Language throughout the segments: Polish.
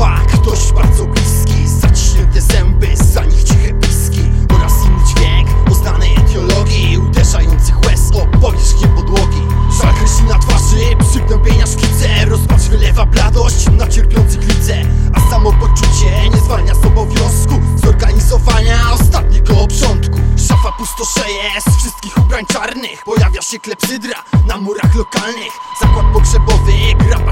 chyba ktoś bardzo bliski. Zaciśnięte zęby, za nich ciche piski Oraz inny dźwięk o znanej etiologii Uderzających łez o powierzchnię podłogi. Żal na twarzy, przygnębienia szkice. Rozpacz wylewa bladość na cierpiących lice A samo poczucie nie zwalnia z obowiązku Zorganizowania ostatniego obrządku. Szafa pustoszeje z wszystkich ubrań czarnych. Pojawia się klepsydra na murach lokalnych. Zakład pogrzebowy, grabasz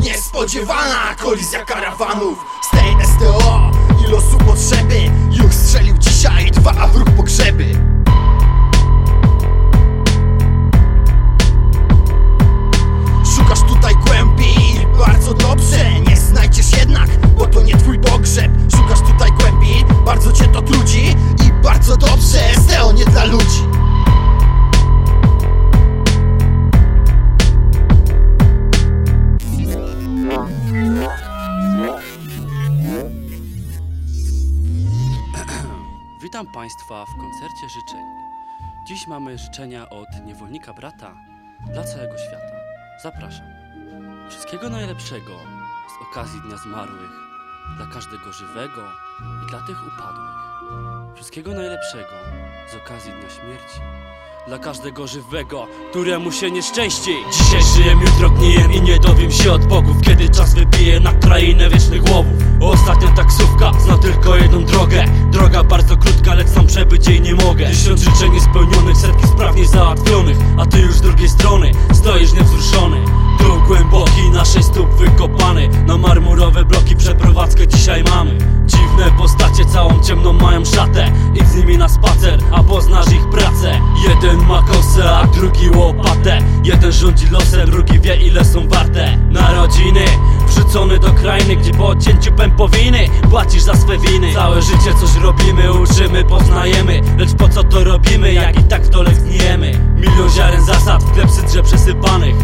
Niespodziewana kolizja karawanów Z tej STO i losu potrzeby. Już strzelił dzisiaj dwa, a wróg pogrzeby Państwa w koncercie życzeń. Dziś mamy życzenia od niewolnika brata dla całego świata. Zapraszam. Wszystkiego najlepszego z okazji Dnia Zmarłych dla każdego żywego i dla tych upadłych. Wszystkiego najlepszego z okazji Dnia Śmierci dla każdego żywego, któremu się nie szczęści. Dzisiaj żyję, jutro gnijem i nie dowiem się od bogów, kiedy czas wybije na krainę wiecznych łowów. Ostatnia taksówka zna tylko jedną drogę. Droga bardzo krótka, lecz sam przebyć jej nie mogę. Tysiąc życzeń niespełnionych, setki sprawnie załatwionych A ty już z drugiej strony stoisz niewzruszony Dół głęboki, na sześć stóp wykopany. Na marmurowe bloki przeprowadzkę dzisiaj mamy. Dziwne postacie całą ciemną mają szatę Idź z nimi na spacer, a poznasz ich pracę. Jeden ma kosę, a drugi łopatę. Jeden rządzi losem, drugi wie ile są warte. Narodziny wrzucony do krainy Gdzie po odcięciu pępowiny płacisz za swe winy. Całe życie coś robimy, uczymy, poznajemy. Lecz po co to robimy, jak i tak w dole zgniemy? Milion ziaren zasad w klepsydrze przesypanych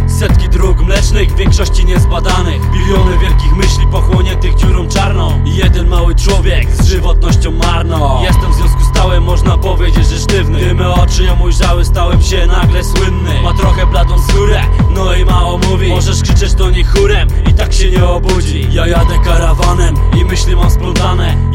dróg mlecznych, w większości niezbadanych. Biliony wielkich myśli pochłoniętych dziurą czarną I jeden mały człowiek z żywotnością marną Jestem w związku stałym, można powiedzieć, że sztywny. Gdy me oczy ją ujrzały, stałem się nagle słynny. Ma trochę bladą skórę, no i mało mówi. Możesz krzyczeć do niej chórem i tak się nie obudzi. Ja jadę karawanem i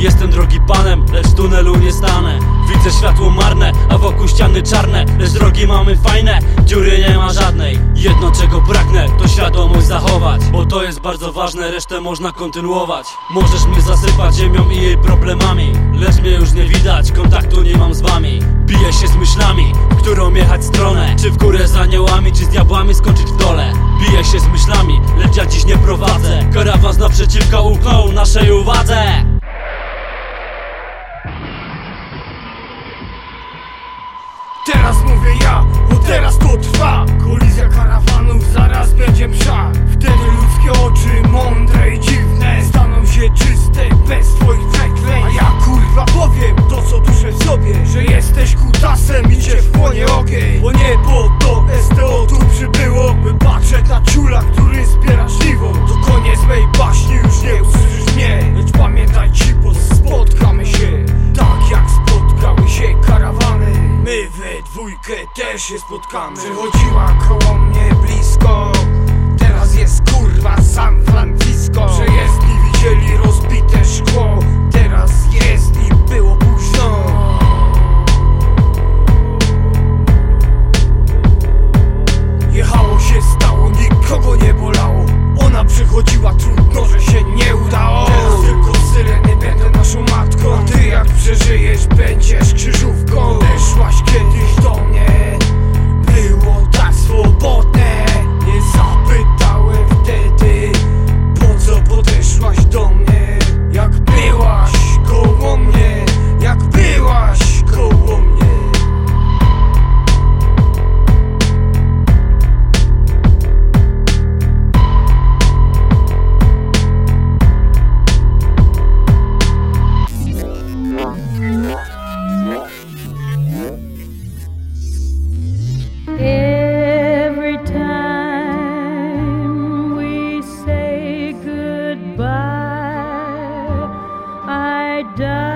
Jestem drogi panem, lecz w tunelu nie stanę. Widzę światło marne, a wokół ściany czarne. Lecz drogi mamy fajne, dziury nie ma żadnej. Jedno czego pragnę, to świadomość zachować. Bo to jest bardzo ważne, resztę można kontynuować. Możesz mnie zasypać ziemią i jej problemami. Lecz mnie już nie widać, kontaktu nie mam z wami. Biję się z myślami, którą jechać stronę. Czy w górę z aniołami, czy z diabłami skończyć w dole? Biję się z myślami, lecz ja dziś nie prowadzę. Karawan z naprzeciwka ułknął naszej uwadze ogień. Bo nie po to STO tu przybyło By patrzeć na ciula, który zbiera żniwo. To koniec mej baśni, już nie usłyszysz mnie. Lecz pamiętaj ci, bo spotkamy się. Tak jak spotkały się karawany. My we dwójkę też się spotkamy. Przechodziła koło mnie blisko die.